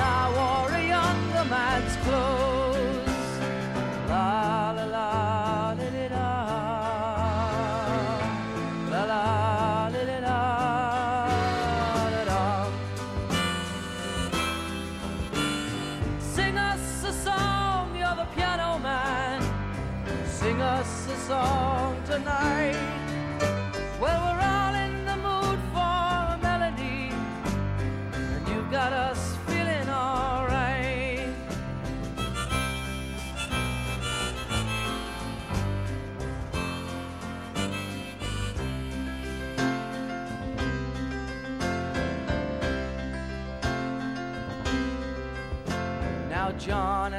I wore a younger man's clothes.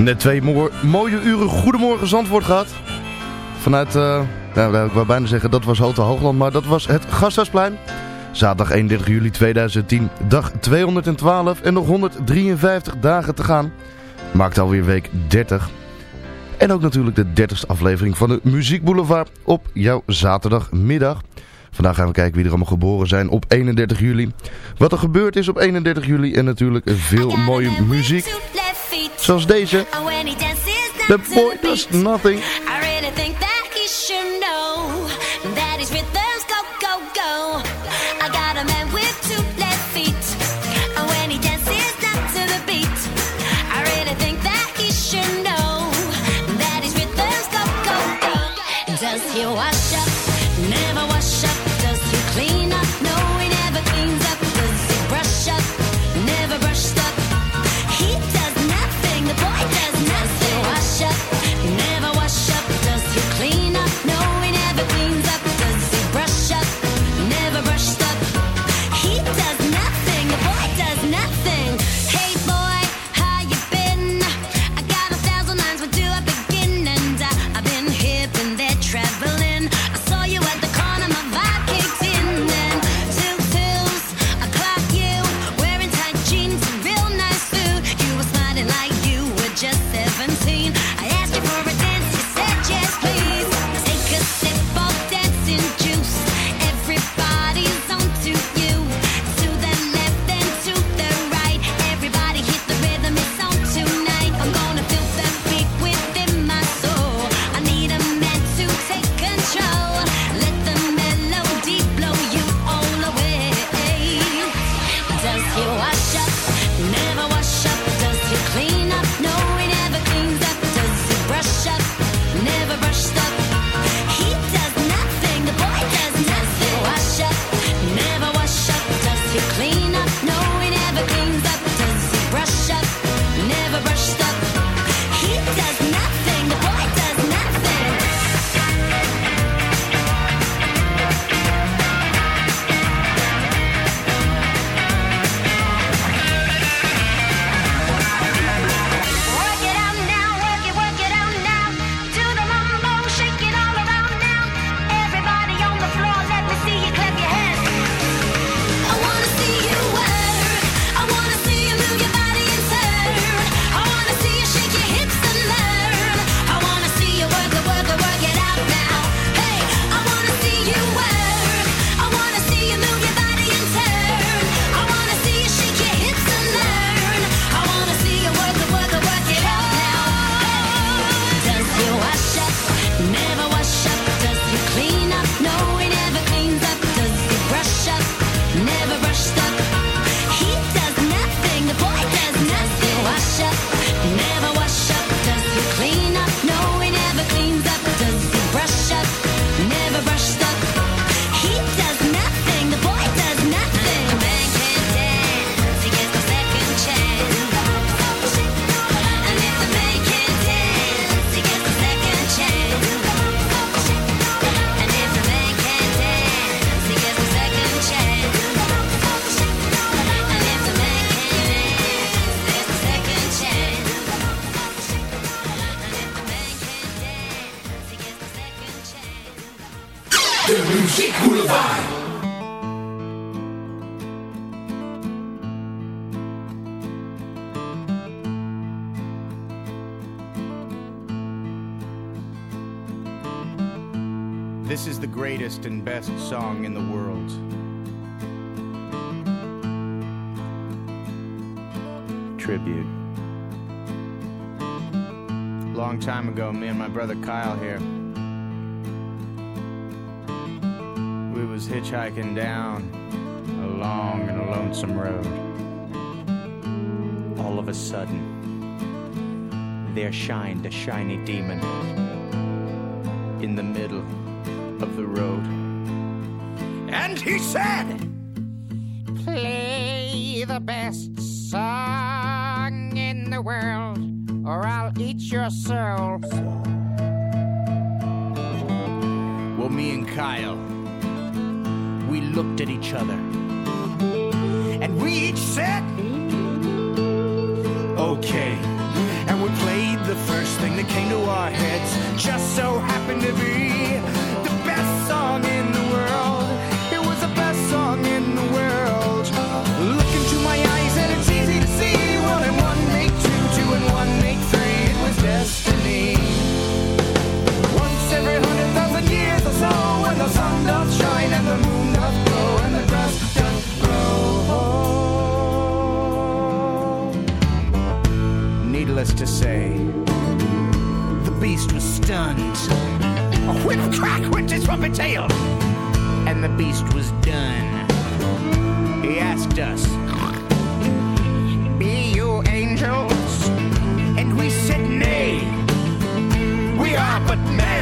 Net twee mooie uren Goedemorgen Zandvoort gehad. Vanuit, uh, nou, ik wou bijna zeggen dat was Hotel Hoogland, maar dat was het Gasthuisplein. Zaterdag 31 juli 2010, dag 212 en nog 153 dagen te gaan. Maakt alweer week 30. En ook natuurlijk de 30ste aflevering van de Muziek Boulevard op jouw zaterdagmiddag. Vandaag gaan we kijken wie er allemaal geboren zijn op 31 juli. Wat er gebeurd is op 31 juli en natuurlijk veel mooie muziek. Zoals deze. The Boy Does Nothing. Shined a shiny demon in the middle of the road. And he said, Play the best song in the world, or I'll eat your soul. Well, me and Kyle, we looked at each other, and we each said, Okay. Played the first thing that came to our heads, just so happened to be the best song in the beast was stunned. A whip crack went his trumpet tail, and the beast was done. He asked us, Be you angels? And we said, Nay, we are but men.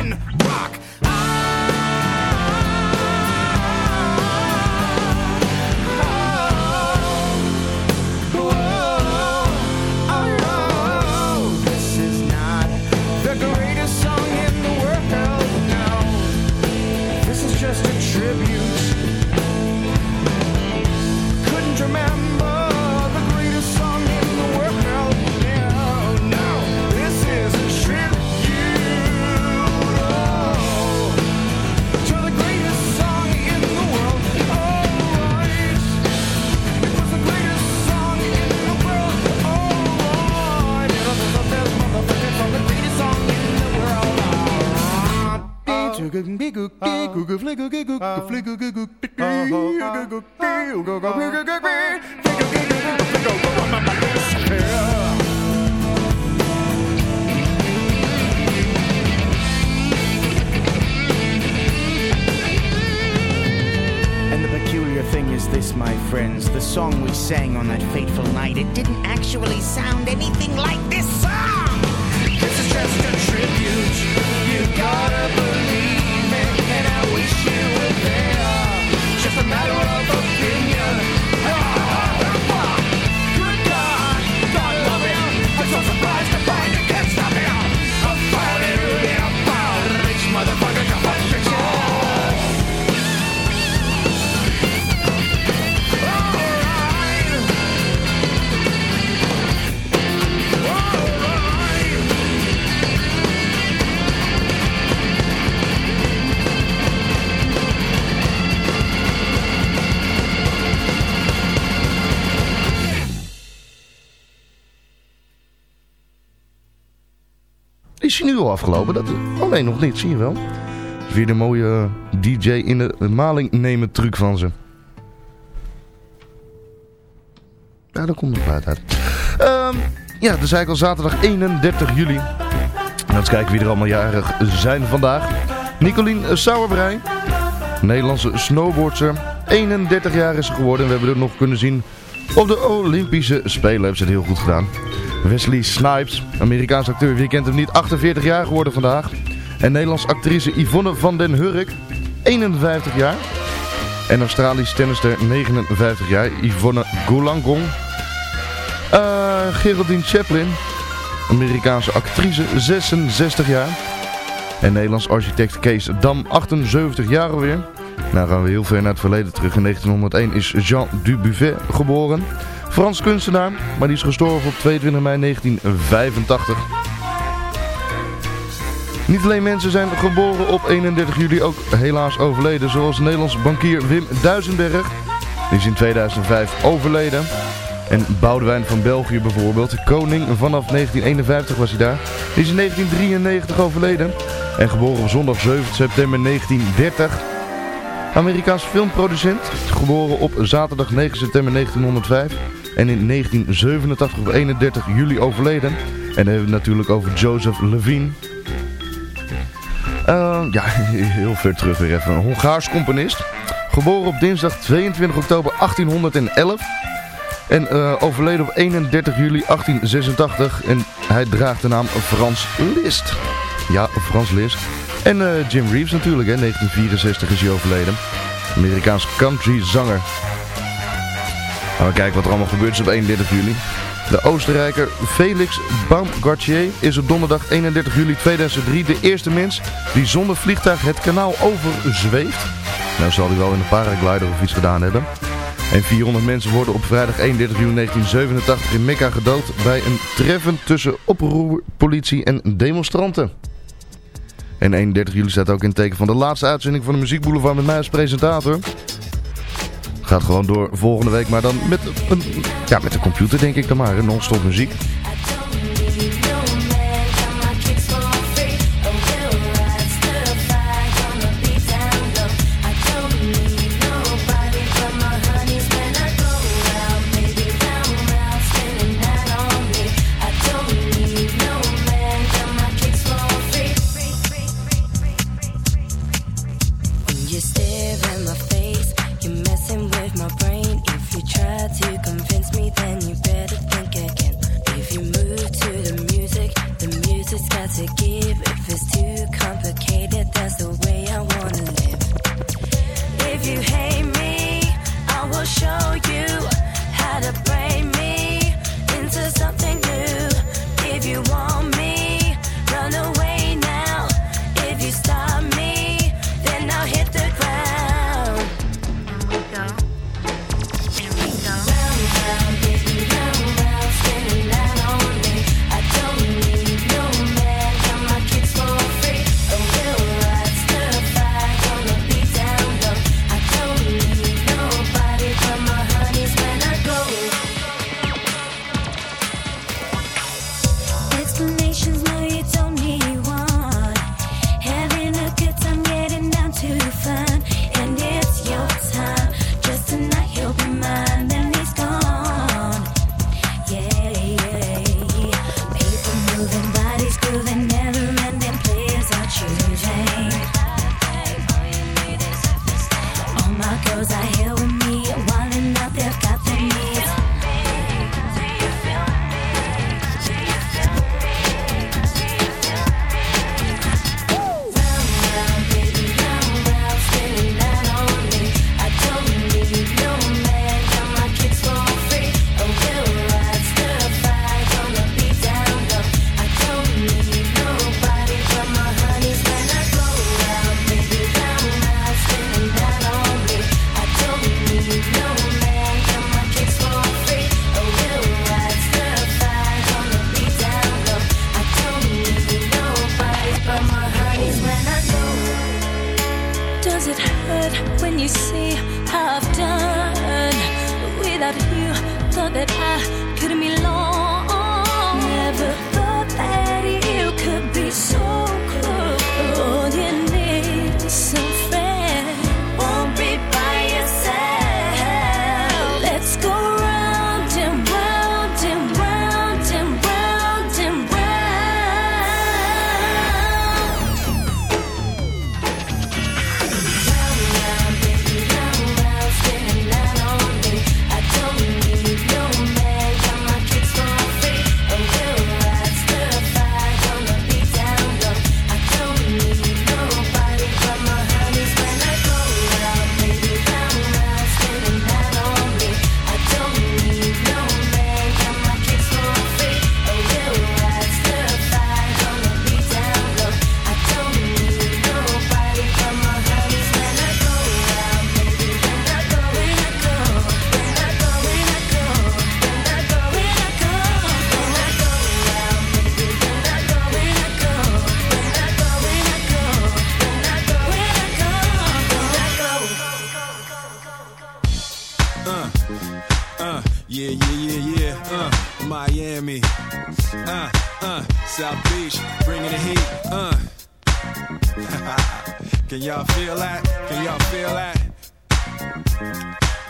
This, my friends. The song we sang on that fateful night, it didn't actually sound anything like this song. This is just a tribute. You gotta believe Is nu al afgelopen? Dat, oh nee, nog niet. Zie je wel. Weer de mooie DJ in de maling nemen truc van ze. Ja, daar komt nog uit uit. Ehm, ja, dan zei ik al zaterdag 31 juli. En eens kijken wie er allemaal jarig zijn vandaag. Nicolien Sauerbrei. Nederlandse snowboardster. 31 jaar is ze geworden. En we hebben het nog kunnen zien op de Olympische Spelen. Heeft ze het heel goed gedaan. Wesley Snipes, Amerikaans acteur, wie kent hem niet, 48 jaar geworden vandaag. En Nederlands actrice Yvonne van den Hurk, 51 jaar. En Australisch tennister, 59 jaar, Yvonne Goolangong. Eh Geraldine Chaplin, Amerikaanse actrice, 66 jaar. En Nederlands architect Kees Dam, 78 jaar alweer. Nou gaan we heel ver naar het verleden terug. In 1901 is Jean Dubuffet geboren. Frans kunstenaar, maar die is gestorven op 22 mei 1985. Niet alleen mensen zijn geboren op 31 juli, ook helaas overleden. Zoals Nederlands bankier Wim Duisenberg. Die is in 2005 overleden. En Boudewijn van België bijvoorbeeld. Koning vanaf 1951 was hij daar. Die is in 1993 overleden. En geboren op zondag 7 september 1930. Amerikaans filmproducent. Geboren op zaterdag 9 september 1905. En in 1987 op 31 juli overleden. En dan hebben we het natuurlijk over Joseph Levine. Uh, ja, heel ver terug weer even. Een Hongaars componist. Geboren op dinsdag 22 oktober 1811. En uh, overleden op 31 juli 1886. En hij draagt de naam Frans Liszt. Ja, Frans Liszt. En uh, Jim Reeves natuurlijk, hè. 1964 is hij overleden. Amerikaans country zanger. Gaan we kijken wat er allemaal gebeurd is op 31 juli. De Oostenrijker Felix Baumgartner is op donderdag 31 juli 2003 de eerste mens die zonder vliegtuig het kanaal overzweeft. Nou zal hij wel in een paraglider of iets gedaan hebben. En 400 mensen worden op vrijdag 31 juli 1987 in Mekka gedood bij een treffen tussen oproerpolitie en demonstranten. En 31 juli staat ook in teken van de laatste uitzending van de Muziekboulevard met mij als presentator. Gaat gewoon door volgende week, maar dan met, een, ja, met de computer denk ik dan maar, non-stop muziek.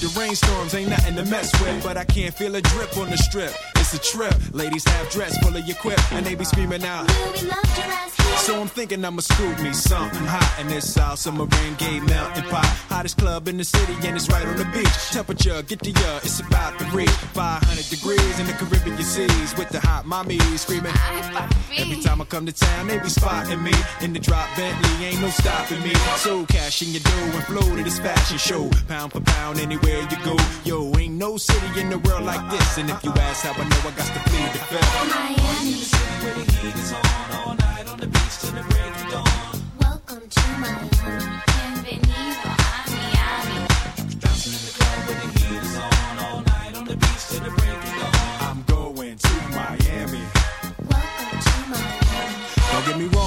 The rainstorms ain't nothing to mess with, but I can't feel a drip on the strip it's a trip. Ladies have dress full of your and they be screaming out. So I'm thinking I'ma scoop me something hot in this South Summer rain gay melting pot. Hottest club in the city, and it's right on the beach. Temperature, get the uh, it's about to reach 500 degrees in the Caribbean seas with the hot mommy screaming. Every time I come to town, they be spotting me in the drop Bentley, ain't no stopping me. So cash in your dough and flow to this fashion show, pound for pound anywhere you go. Yo, ain't no city in the world like this, and if you ask how I know I got to plead the fifth. Miami. Where the heat is on all night on the beach till the break of dawn. Welcome to Miami. Bienvenido a Miami. Bouncing in the club where the heat is on all night on the beach till the break of dawn. I'm going to Miami. Welcome to Miami. Don't get me wrong,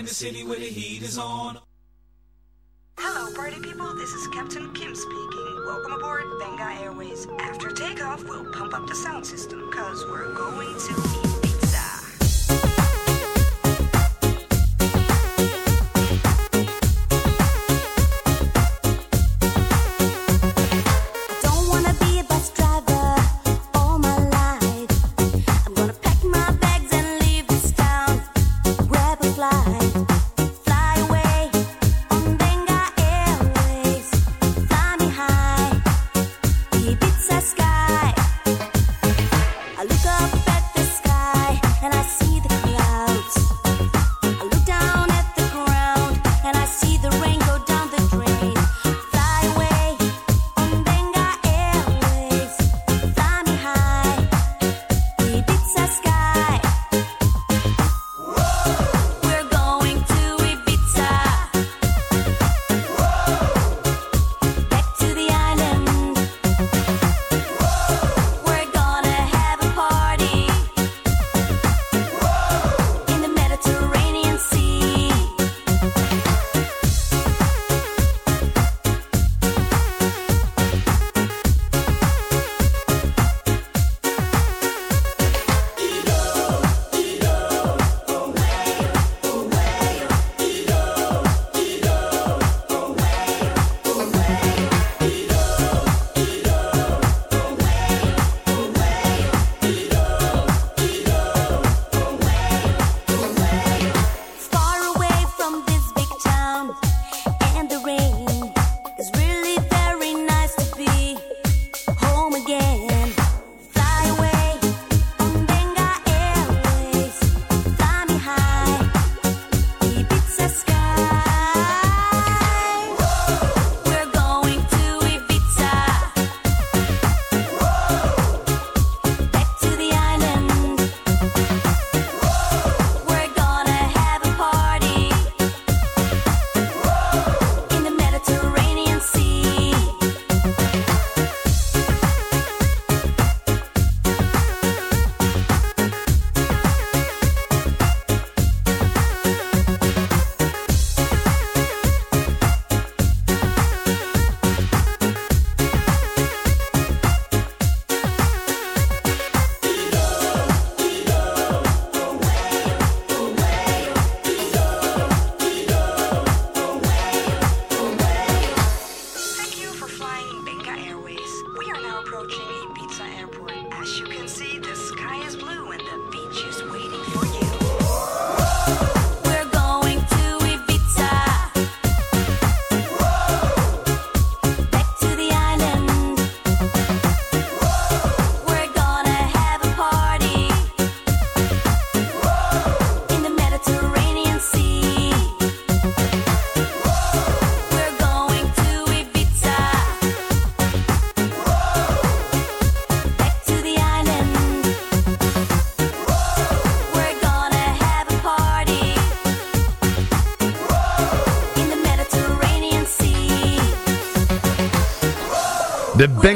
In the city where the heat is on. Hello, party people. This is Captain Kim speaking. Welcome aboard Venga Airways. After takeoff, we'll pump up the sound system because we're going to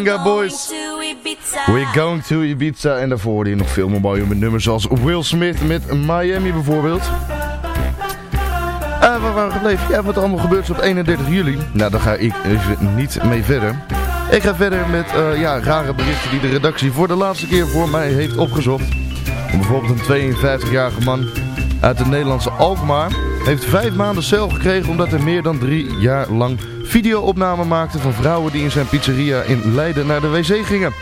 Benga Boys. We're going to Ibiza. En daarvoor hoorde je nog veel meer mooie nummers zoals Will Smith met Miami bijvoorbeeld. En uh, waar waren we gebleven? Ja, wat er allemaal gebeurt op 31 juli. Nou, daar ga ik even niet mee verder. Ik ga verder met uh, ja, rare berichten die de redactie voor de laatste keer voor mij heeft opgezocht. Bijvoorbeeld een 52-jarige man uit de Nederlandse Alkmaar heeft vijf maanden cel gekregen omdat hij meer dan drie jaar lang videoopnamen maakte van vrouwen die in zijn pizzeria in Leiden naar de wc gingen.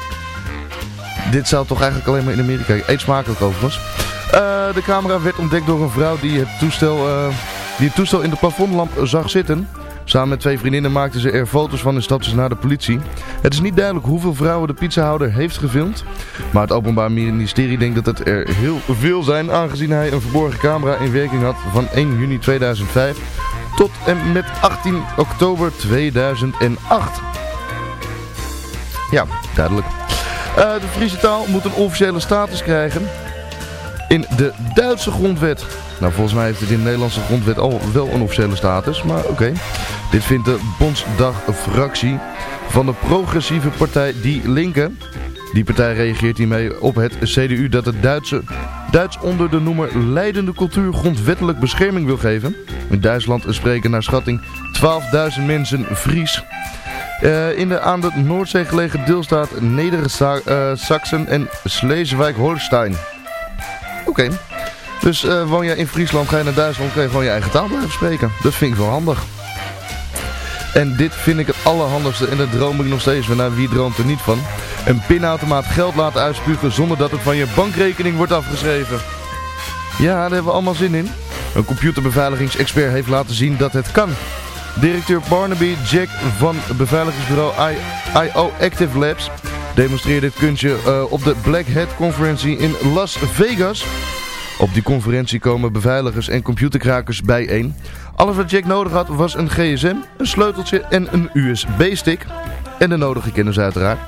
Dit zou toch eigenlijk alleen maar in Amerika... Eet smakelijk overigens. Uh, de camera werd ontdekt door een vrouw die het toestel, uh, die het toestel in de plafondlamp zag zitten. Samen met twee vriendinnen maakten ze er foto's van en stapten ze naar de politie. Het is niet duidelijk hoeveel vrouwen de pizzahouder heeft gefilmd. Maar het Openbaar Ministerie denkt dat het er heel veel zijn... aangezien hij een verborgen camera in werking had van 1 juni 2005 tot en met 18 oktober 2008. Ja, duidelijk. Uh, de Friese taal moet een officiële status krijgen in de Duitse grondwet. Nou, volgens mij heeft het in de Nederlandse grondwet al wel een officiële status, maar oké. Dit vindt de Bondsdag-fractie van de progressieve partij Die Linke. Die partij reageert hiermee op het CDU dat het Duitse, Duits onder de noemer leidende cultuur grondwettelijk bescherming wil geven. In Duitsland spreken naar schatting 12.000 mensen Fries. Uh, in de aan de Noordzee gelegen deelstaat Neder-Saxen en Schleswig-Holstein. Oké. Dus uh, woon je in Friesland, ga je naar Duitsland, kun je gewoon je eigen taal blijven spreken. Dat vind ik wel handig. En dit vind ik het allerhandigste en daar droom ik nog steeds van. Nou, wie droomt er niet van? Een pinautomaat geld laten uitspugen zonder dat het van je bankrekening wordt afgeschreven. Ja, daar hebben we allemaal zin in. Een computerbeveiligingsexpert heeft laten zien dat het kan. Directeur Barnaby Jack van beveiligingsbureau IO Active Labs demonstreerde dit kunstje uh, op de Black Hat Conference in Las Vegas. Op die conferentie komen beveiligers en computerkrakers bijeen. Alles wat Jack nodig had was een gsm, een sleuteltje en een USB-stick. En de nodige kennis uiteraard.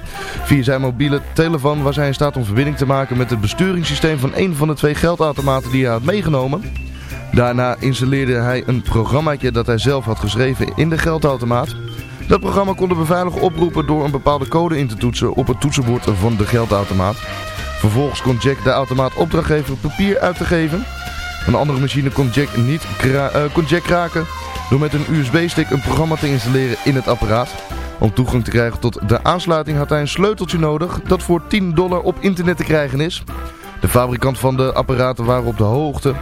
Via zijn mobiele telefoon was hij in staat om verbinding te maken met het besturingssysteem van een van de twee geldautomaten die hij had meegenomen. Daarna installeerde hij een programmaatje dat hij zelf had geschreven in de geldautomaat. Dat programma kon de beveiliger oproepen door een bepaalde code in te toetsen op het toetsenbord van de geldautomaat. Vervolgens kon Jack de automaat opdracht geven papier uit te geven. Een andere machine kon Jack, niet uh, kon Jack kraken door met een USB-stick een programma te installeren in het apparaat. Om toegang te krijgen tot de aansluiting had hij een sleuteltje nodig dat voor 10 dollar op internet te krijgen is. De fabrikant van de apparaten waren op de hoogte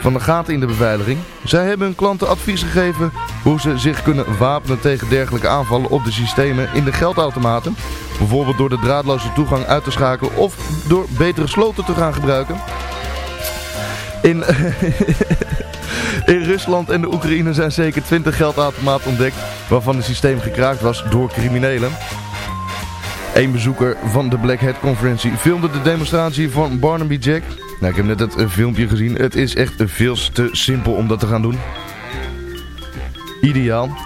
van de gaten in de beveiliging. Zij hebben hun klanten advies gegeven hoe ze zich kunnen wapenen tegen dergelijke aanvallen op de systemen in de geldautomaten. Bijvoorbeeld door de draadloze toegang uit te schakelen of door betere sloten te gaan gebruiken. In, in Rusland en de Oekraïne zijn zeker 20 geldautomaten ontdekt waarvan het systeem gekraakt was door criminelen. Een bezoeker van de Black Hat Conferentie filmde de demonstratie van Barnaby Jack. Nou, ik heb net het filmpje gezien. Het is echt veel te simpel om dat te gaan doen. Ideaal.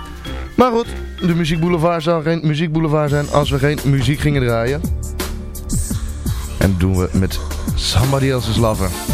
Maar goed, de muziekboulevard zou geen muziekboulevard zijn als we geen muziek gingen draaien. En doen we met Somebody Else's Lover.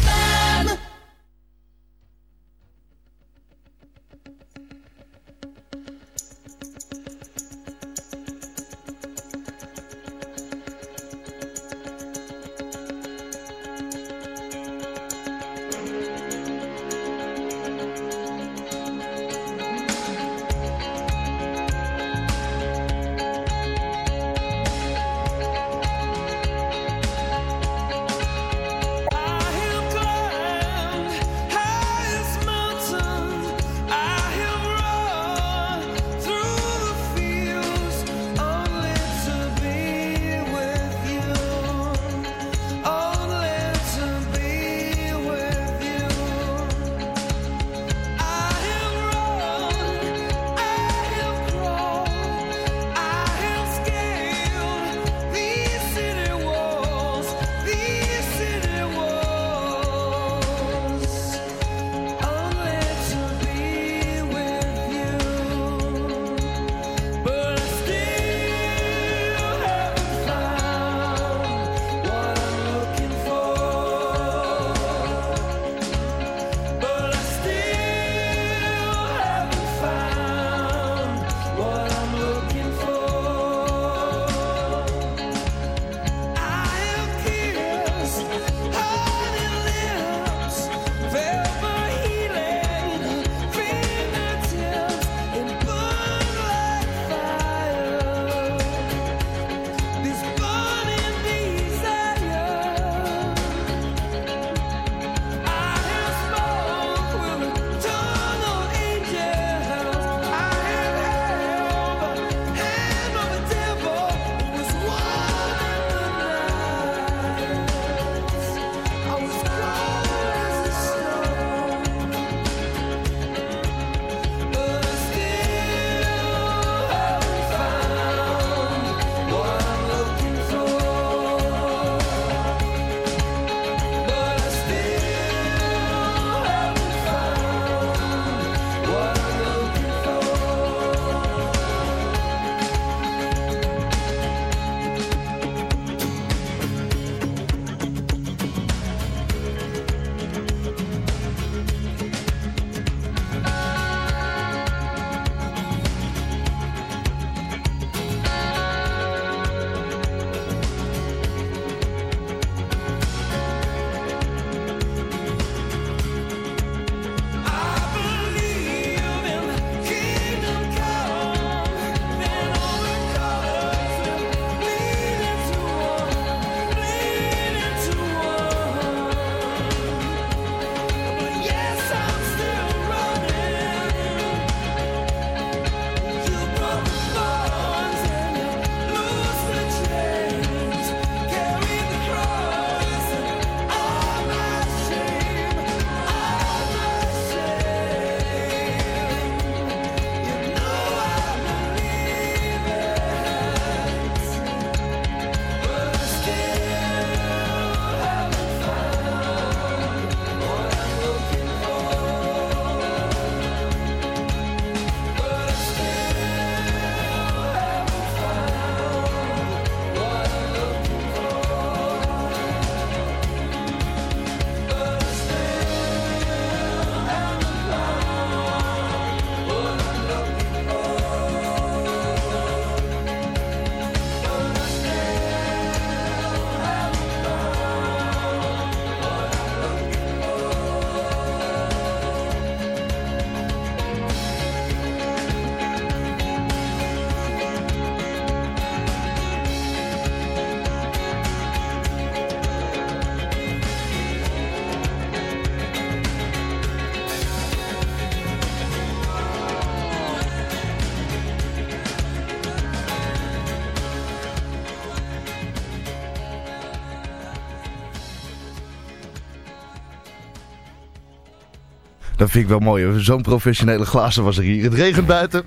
Dat vind ik wel mooi. Zo'n professionele glazen was er hier. Het regent buiten.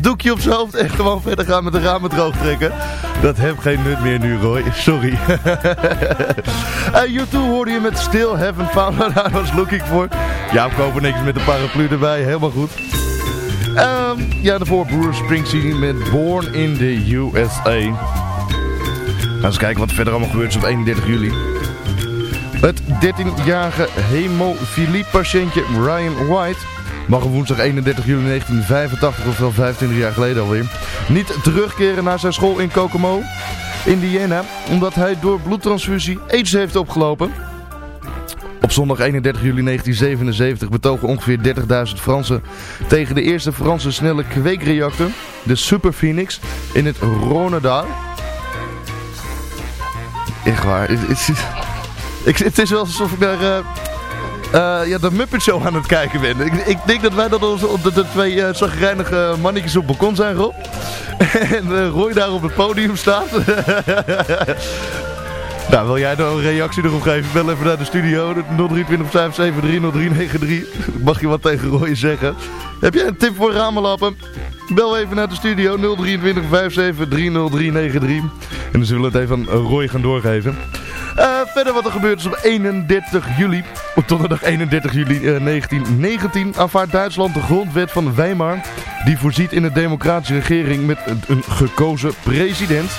Doekje op zijn hoofd en gewoon verder gaan met de ramen droog trekken. Dat heeft geen nut meer nu, Roy. Sorry. uh, U2 hoorde je met Still Haven't Found What I Was Looking For. Ja, we kopen niks met een paraplu erbij. Helemaal goed. Um, jaar daarvoor Bruce Springsteen met Born in the USA. Gaan eens kijken wat er verder allemaal gebeurt op 31 juli. Het 13-jarige hemofilie-patiëntje Ryan White mag op woensdag 31 juli 1985, ofwel 25 jaar geleden alweer, niet terugkeren naar zijn school in Kokomo, Indiana, omdat hij door bloedtransfusie aids heeft opgelopen. Op zondag 31 juli 1977 betogen ongeveer 30.000 Fransen tegen de eerste Franse snelle kweekreactor, de Super Phoenix, in het Roneda. Echt waar. Het, het, het, het is wel alsof ik naar uh, uh, ja, de Muppet Show aan het kijken ben. Ik, ik denk dat wij dat de, de twee uh, zagrijnige mannetjes op balkon zijn, Rob. en Roy daar op het podium staat. nou, wil jij nou een reactie erop geven? Bel even naar de studio. 023 573 0393. Mag je wat tegen Roy zeggen? Heb jij een tip voor ramenlappen? Bel even naar de studio 023 57 30393. En dan zullen we het even aan Roy gaan doorgeven. Uh, verder wat er gebeurt is op 31 juli. Op donderdag 31 juli uh, 1919 aanvaardt Duitsland de grondwet van Weimar. Die voorziet in een democratische regering met een, gekozen president.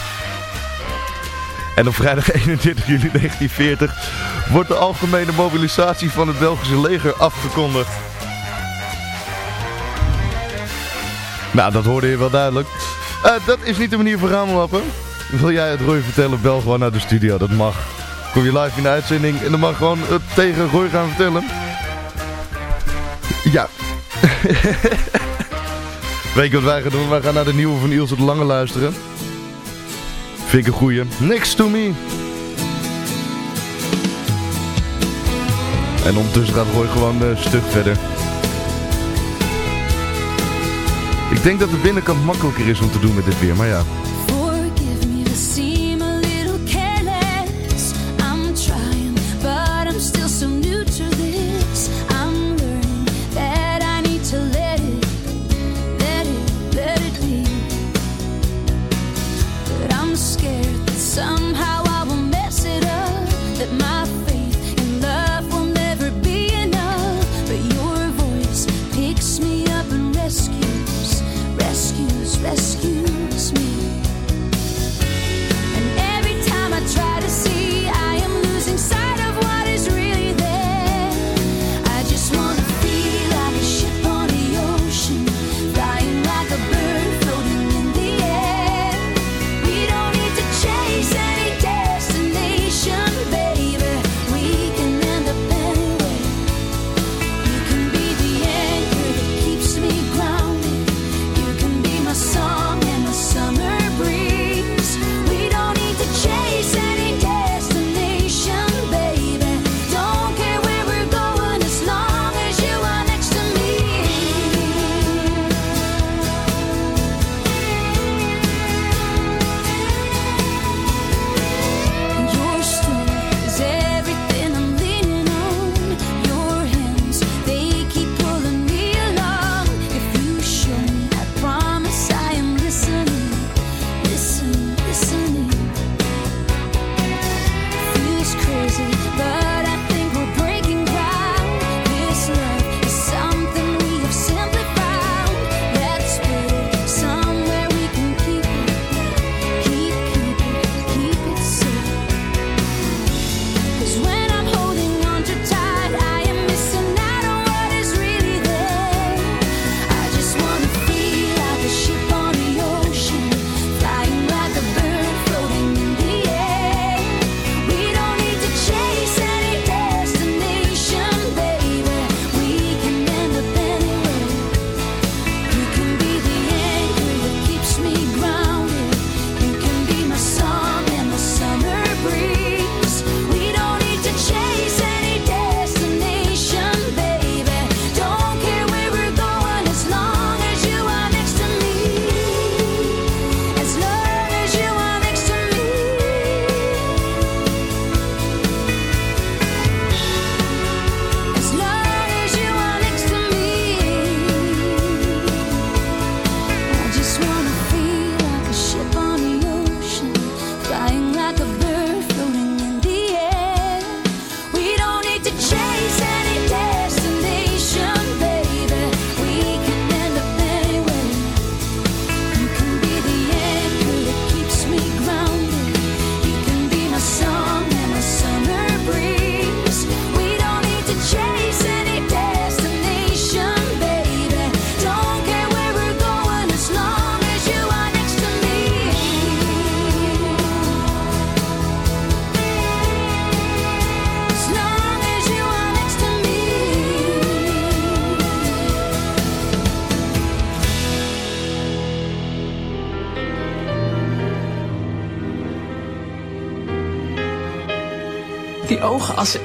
En op vrijdag 31 juli 1940 wordt de algemene mobilisatie van het Belgische leger afgekondigd. Nou, dat hoorde je wel duidelijk. Uh, dat is niet de manier voor raamlappen. Wil jij het Roy vertellen, bel gewoon naar de studio, dat mag. Kom je live in de uitzending en dan mag gewoon het tegen Roy gaan vertellen. Ja. Weet je wat wij gaan doen? Wij gaan naar de nieuwe van Ilse de Lange luisteren. Vind ik een goeie. Next to me. En ondertussen gaat Roy gewoon een stuk verder. Ik denk dat de binnenkant makkelijker is om te doen met dit weer, maar ja. Die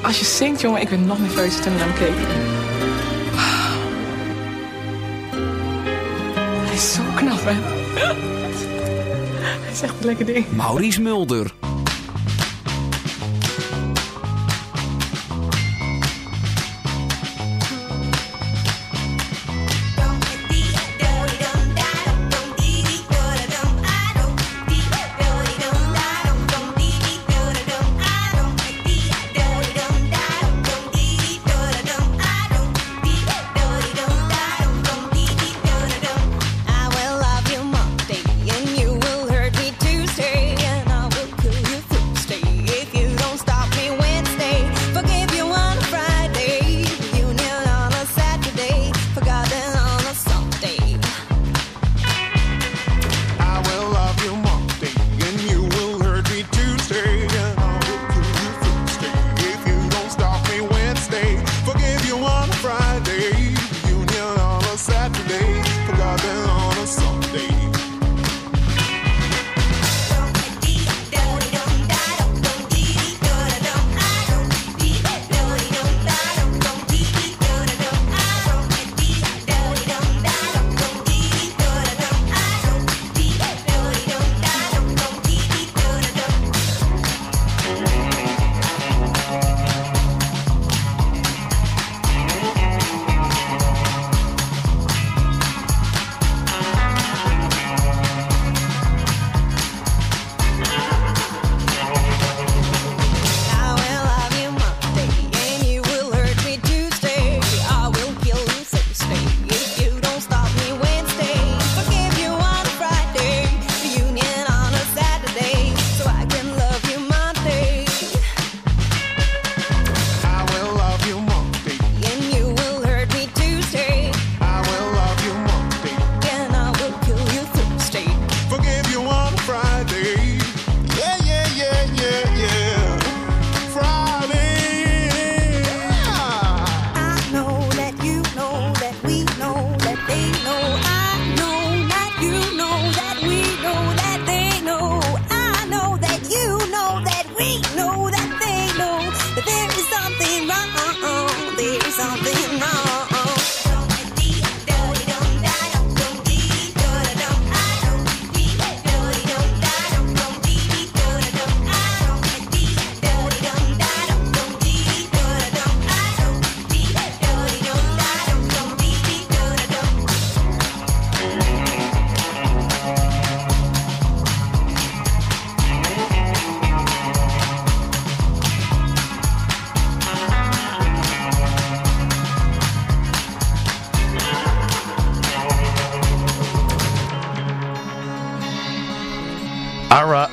als, je zingt, jongen, ik ben nog nerveuzer toen ik naar hem keek. Hij is zo knap, hè? Hij is echt een lekker ding. Maurice Mulder.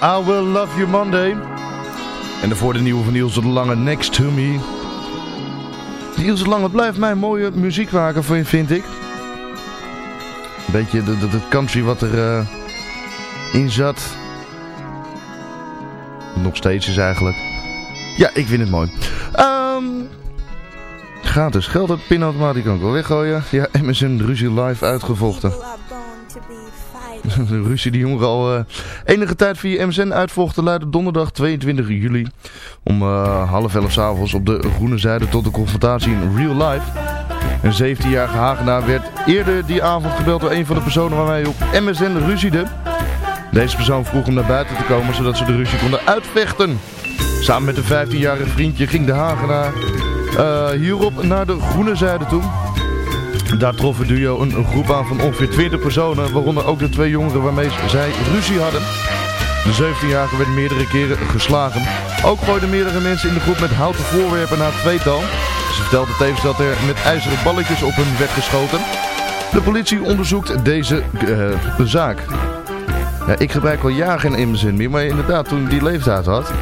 I Will Love You Monday. En daarvoor de nieuwe van Niels de Lange, Next To Me. Niels de Lange blijft mij mooie muziek maken, vind ik. Een beetje de country wat er eh, in zat. Nog steeds is eigenlijk. Ja, ik vind het mooi. Ehm gratis geld uit pinautomaat, die kan ik wel weggooien. Ja, MSN Ruzie Live uitgevochten. De ruzie die jongeren al eh, enige tijd via MSN uitvochten luidde donderdag 22 juli om eh, half elf avonds op de groene zijde tot de confrontatie in real life. Een 17-jarige Hagenaar werd eerder die avond gebeld door een van de personen waarmee hij op MSN ruziede. Deze persoon vroeg hem naar buiten te komen zodat ze de ruzie konden uitvechten. Samen met een 15-jarig vriendje ging de Hagenaar eh, hierop naar de groene zijde toe. Daar trof het duo een, groep aan van ongeveer 20 personen, waaronder ook de twee jongeren waarmee zij ruzie hadden. De 17-jarige werd meerdere keren geslagen. Ook gooiden meerdere mensen in de groep met houten voorwerpen naar het tweetal. Ze vertelde tevens dat er met ijzeren balletjes op hen werd geschoten. De politie onderzoekt deze eh, zaak. Ja, ik gebruik al jaren geen MSN meer, maar inderdaad, toen die leeftijd had,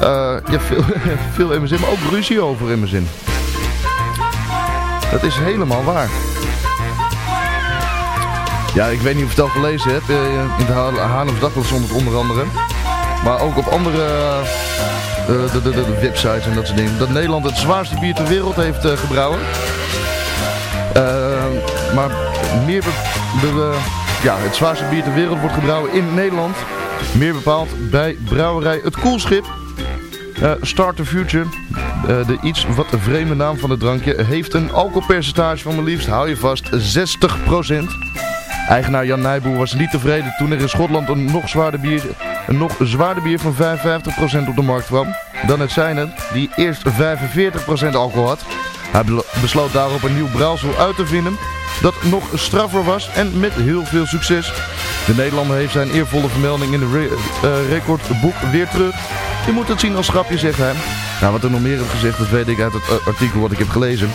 eh veel, veel MSN, maar ook ruzie over MSN. Dat is helemaal waar. Ja, ik weet niet of je het al gelezen hebt. eh, In het Ha- Haarlems Dagblad stond het onder andere. Maar ook op andere eh, de, de, de, websites en dat soort dingen. Dat Nederland het zwaarste bier ter wereld heeft eh, gebrouwen. Eh, maar meer ja, het zwaarste bier ter wereld wordt gebrouwen in Nederland. Meer bepaald bij brouwerij Het Koelschip. Uh, Start the Future, uh, de iets wat vreemde naam van het drankje, heeft een alcoholpercentage van maar liefst, hou je vast, 60%. Eigenaar Jan Nijboer was niet tevreden toen er in Schotland een nog zwaarder bier, een nog zwaarder bier van 55% op de markt kwam dan het zijne, die eerst 45% alcohol had. Hij besloot daarop een nieuw brouwsel uit te vinden dat nog straffer was en met heel veel succes. De Nederlander heeft zijn eervolle vermelding in de re uh, recordboek weer terug. Je moet het zien als grapje, zegt hij. Nou, wat er nog meer heeft gezegd, dat weet ik uit het artikel wat ik heb gelezen,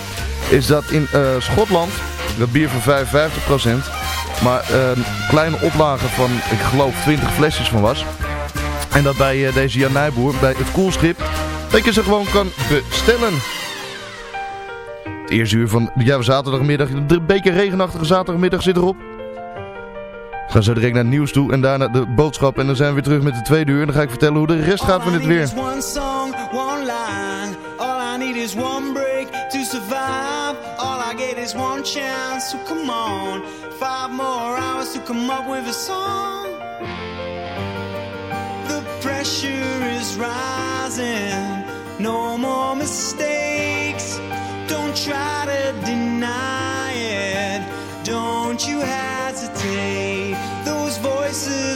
is dat in uh, Schotland dat bier van 55%, maar een kleine oplage van, ik geloof, 20 flesjes van was. En dat bij uh, deze Jan Nijboer, bij het koelschip, dat je ze gewoon kan bestellen. Het eerste uur van ja, zaterdagmiddag, de beetje regenachtige zaterdagmiddag zit erop. We gaan zo direct naar het nieuws toe en daarna de boodschap. En dan zijn we weer terug met de tweede uur. En dan ga ik vertellen hoe de rest gaat van dit weer. one get is one chance, so come on. Five more hours to come up with a song. The pressure is rising, no more mistakes. Don't try to deny it, don't you hesitate.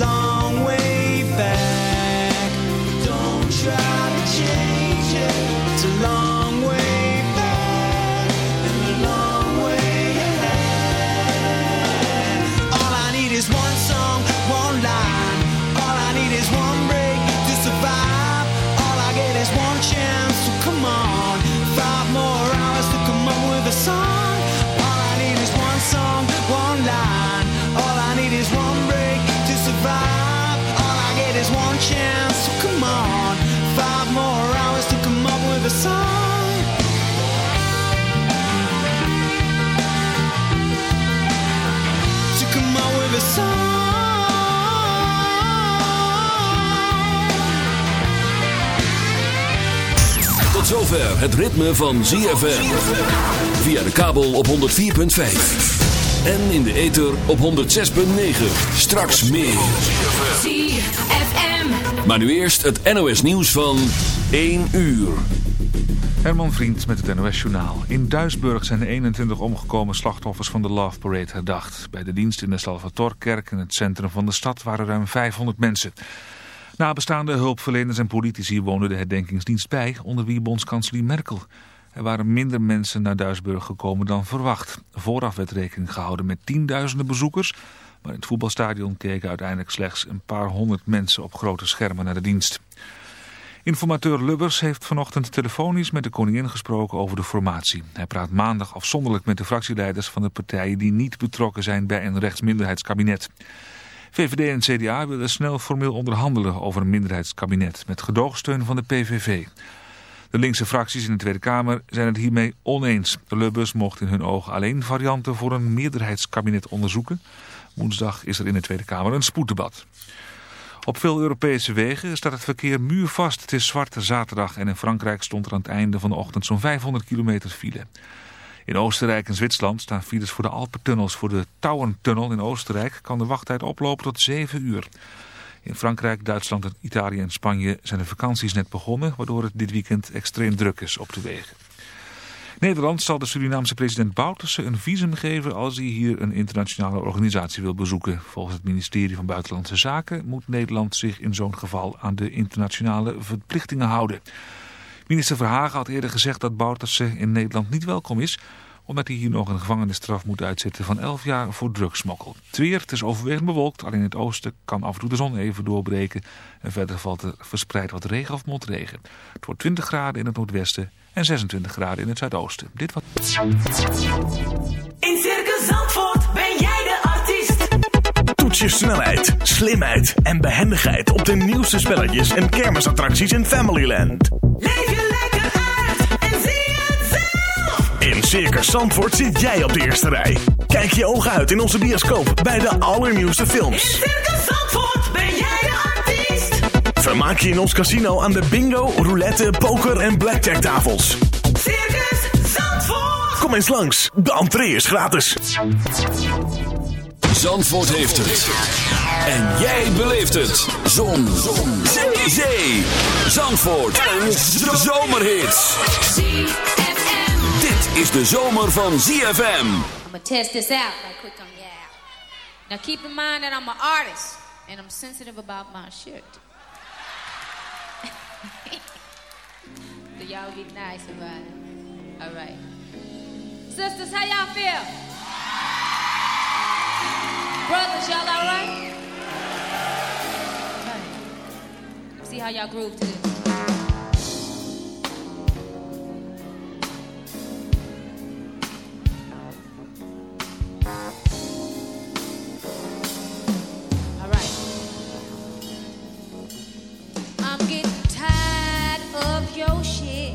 long Tot zover het ritme van ZFM. Via de kabel op 104.5. En in de ether op 106.9. Straks meer. ZFM. Maar nu eerst het NOS nieuws van 1 uur. Herman Vriend met het NOS Journaal. In Duisburg zijn de 21 omgekomen slachtoffers van de Love Parade herdacht. Bij de dienst in de Salvatorkerk in het centrum van de stad waren ruim 500 mensen. Nabestaande hulpverleners en politici woonden de herdenkingsdienst bij, onder wie bondskanselier Merkel. Er waren minder mensen naar Duisburg gekomen dan verwacht. Vooraf werd rekening gehouden met tienduizenden bezoekers, maar in het voetbalstadion keken uiteindelijk slechts een paar honderd mensen op grote schermen naar de dienst. Informateur Lubbers heeft vanochtend telefonisch met de koningin gesproken over de formatie. Hij praat maandag afzonderlijk met de fractieleiders van de partijen die niet betrokken zijn bij een rechtsminderheidskabinet. VVD en CDA willen snel formeel onderhandelen over een minderheidskabinet met gedoogsteun van de PVV. De linkse fracties in de Tweede Kamer zijn het hiermee oneens. Lubbers mocht in hun ogen alleen varianten voor een meerderheidskabinet onderzoeken. Woensdag is er in de Tweede Kamer een spoeddebat. Op veel Europese wegen staat het verkeer muurvast. Het is zwarte zaterdag en in Frankrijk stond er aan het einde van de ochtend zo'n 500 kilometer file. In Oostenrijk en Zwitserland staan files voor de Alpentunnels. Voor de Tauerntunnel in Oostenrijk kan de wachttijd oplopen tot 7 uur. In Frankrijk, Duitsland, Italië en Spanje zijn de vakanties net begonnen... waardoor het dit weekend extreem druk is op de wegen. Nederland zal de Surinaamse president Bouterse een visum geven als hij hier een internationale organisatie wil bezoeken. Volgens het ministerie van Buitenlandse Zaken moet Nederland zich in zo'n geval aan de internationale verplichtingen houden. Minister Verhagen had eerder gezegd dat Bouterse in Nederland niet welkom is omdat hij hier nog een gevangenisstraf moet uitzitten van 11 jaar voor drugsmokkel. Het weer, het is overwegend bewolkt, alleen in het oosten kan af en toe de zon even doorbreken. En verder valt er verspreid wat regen of motregen. Het wordt 20 graden in het noordwesten en 26 graden in het zuidoosten. Dit wat... In Circus Zandvoort ben jij de artiest. Toets je snelheid, slimheid en behendigheid op de nieuwste spelletjes en kermisattracties in Familyland. Leef je lekker uit en zie het zelf. In Circus Zandvoort zit jij op de eerste rij. Kijk je ogen uit in onze bioscoop bij de allernieuwste films. In Circus Zandvoort ben jij de artiest. Vermaak je in ons casino aan de bingo, roulette, poker en blackjack tafels. Circus Zandvoort. Kom eens langs, de entree is gratis. Zandvoort heeft het. En jij beleeft het. Zon. Zon. Zee. Zee. Zandvoort. Een zomerhit. Dit is de zomer van ZFM. I'm gonna test this out right quick on yeah. Now keep in mind that I'm an artist and I'm sensitive about my shirt. so y'all be nice about it. All right. Sisters, how y'all feel? Brothers, y'all all right? See how y'all groove to this. All right. I'm getting tired of your shit.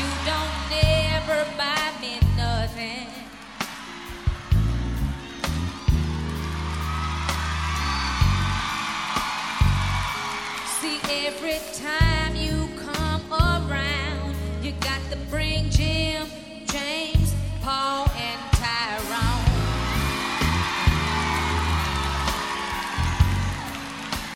You don't never buy me nothing. Every time